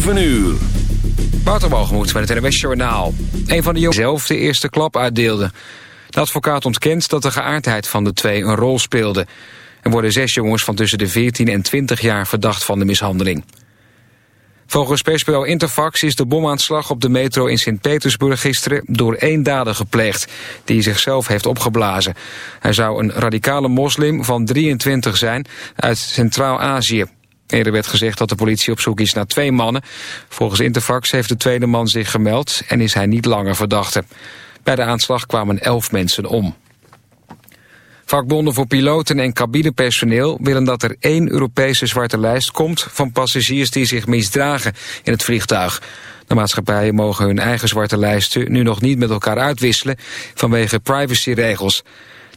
7 uur. Waterbalgemoed bij het NWS Journaal. Een van de jongens zelf de eerste klap uitdeelde. De advocaat ontkent dat de geaardheid van de twee een rol speelde. Er worden zes jongens van tussen de 14 en 20 jaar verdacht van de mishandeling. Volgens persbureau Interfax is de bomaanslag op de metro in Sint-Petersburg gisteren door één dader gepleegd, die zichzelf heeft opgeblazen. Hij zou een radicale moslim van 23 zijn uit Centraal-Azië. Eerder werd gezegd dat de politie op zoek is naar twee mannen. Volgens Interfax heeft de tweede man zich gemeld en is hij niet langer verdachte. Bij de aanslag kwamen elf mensen om. Vakbonden voor piloten en cabinepersoneel willen dat er één Europese zwarte lijst komt van passagiers die zich misdragen in het vliegtuig. De maatschappijen mogen hun eigen zwarte lijsten nu nog niet met elkaar uitwisselen vanwege privacyregels.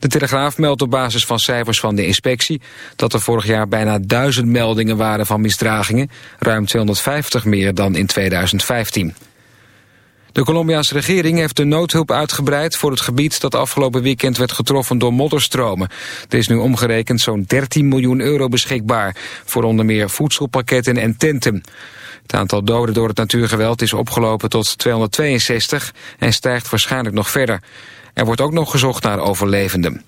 De Telegraaf meldt op basis van cijfers van de inspectie dat er vorig jaar bijna duizend meldingen waren van misdragingen, ruim 250 meer dan in 2015. De Colombiaanse regering heeft de noodhulp uitgebreid voor het gebied dat afgelopen weekend werd getroffen door modderstromen. Er is nu omgerekend zo'n 13 miljoen euro beschikbaar voor onder meer voedselpakketten en tenten. Het aantal doden door het natuurgeweld is opgelopen tot 262 en stijgt waarschijnlijk nog verder. Er wordt ook nog gezocht naar overlevenden.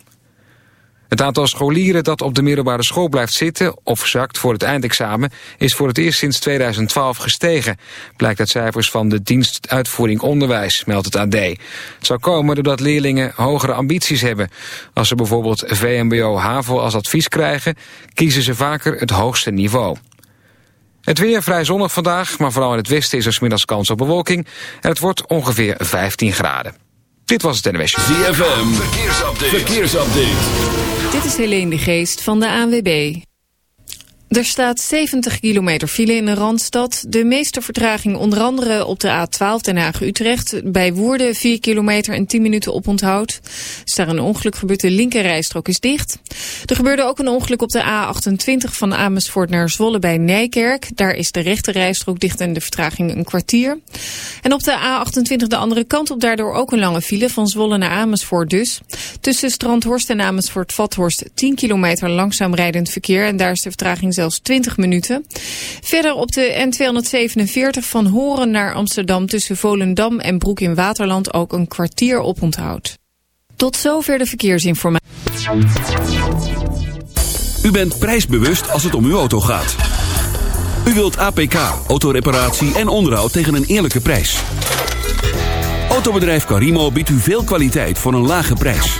Het aantal scholieren dat op de middelbare school blijft zitten of zakt voor het eindexamen is voor het eerst sinds 2012 gestegen. Blijkt uit cijfers van de dienst uitvoering onderwijs, meldt het AD. Het zou komen doordat leerlingen hogere ambities hebben. Als ze bijvoorbeeld VMBO HAVO als advies krijgen, kiezen ze vaker het hoogste niveau. Het weer vrij zonnig vandaag, maar vooral in het westen is er smiddags kans op bewolking. En het wordt ongeveer 15 graden. Dit was het NWS. ZFM, verkeersupdate. verkeersupdate. Dit is Helene de Geest van de ANWB. Er staat 70 kilometer file in de Randstad. De meeste vertraging onder andere op de A12 Den Haag-Utrecht. Bij Woerden 4 kilometer en 10 minuten op onthoud. Is daar een ongeluk gebeurd, de linkerrijstrook is dicht. Er gebeurde ook een ongeluk op de A28 van Amersfoort naar Zwolle bij Nijkerk. Daar is de rechterrijstrook dicht en de vertraging een kwartier. En op de A28 de andere kant op daardoor ook een lange file van Zwolle naar Amersfoort dus. Tussen Strandhorst en Amersfoort-Vathorst 10 kilometer langzaam rijdend verkeer. En daar is de vertraging zelfs 20 minuten. Verder op de N247 van Horen naar Amsterdam tussen Volendam en Broek in Waterland ook een kwartier op onthoud. Tot zover de verkeersinformatie. U bent prijsbewust als het om uw auto gaat. U wilt APK, autoreparatie en onderhoud tegen een eerlijke prijs. Autobedrijf Carimo biedt u veel kwaliteit voor een lage prijs.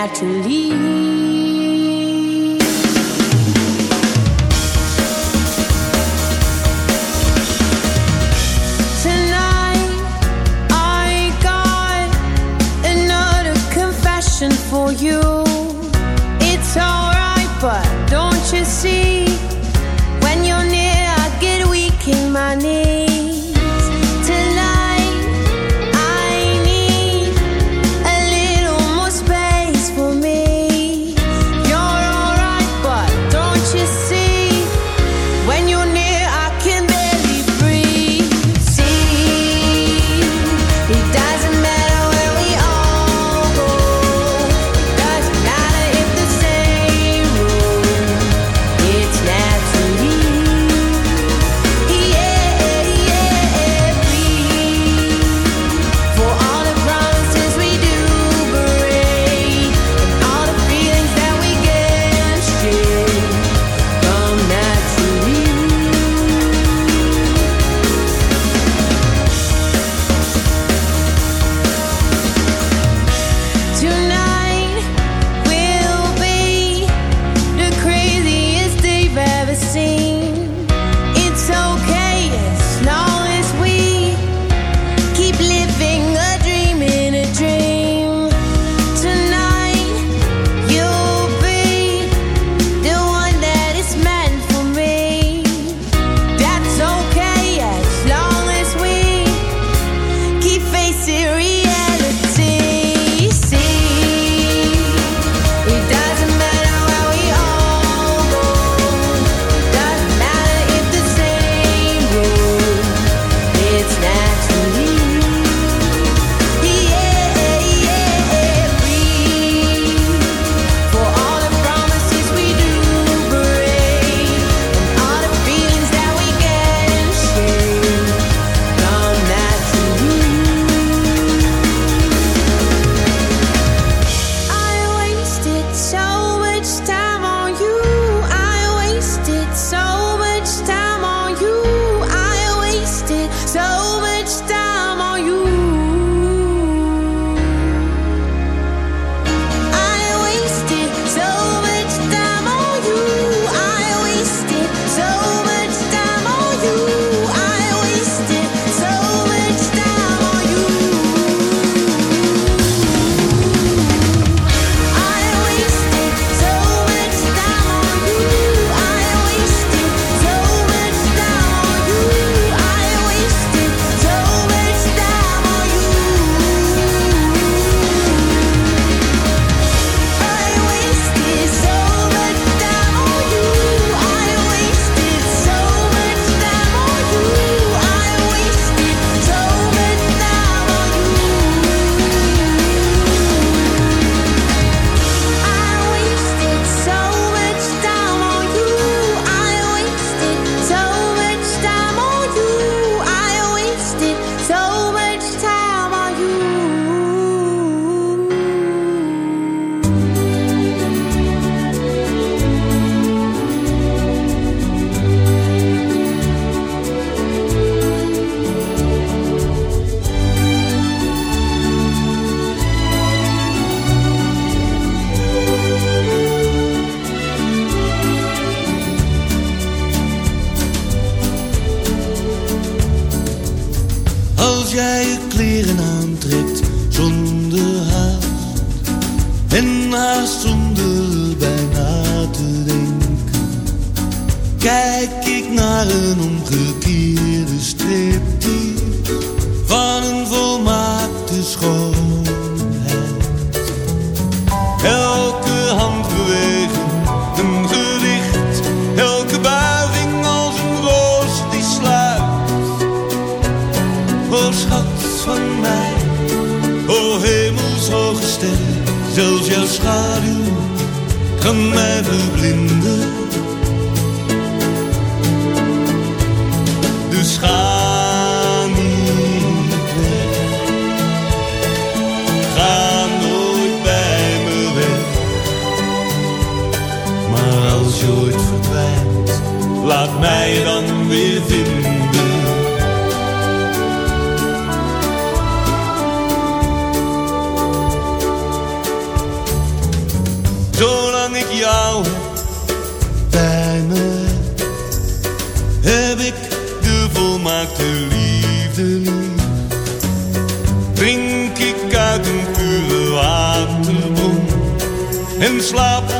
natural en slaap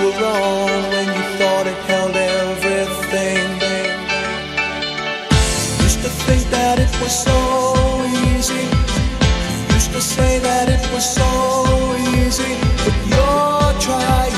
were wrong when you thought it held everything. Used to think that it was so easy. Used to say that it was so easy, but you're trying.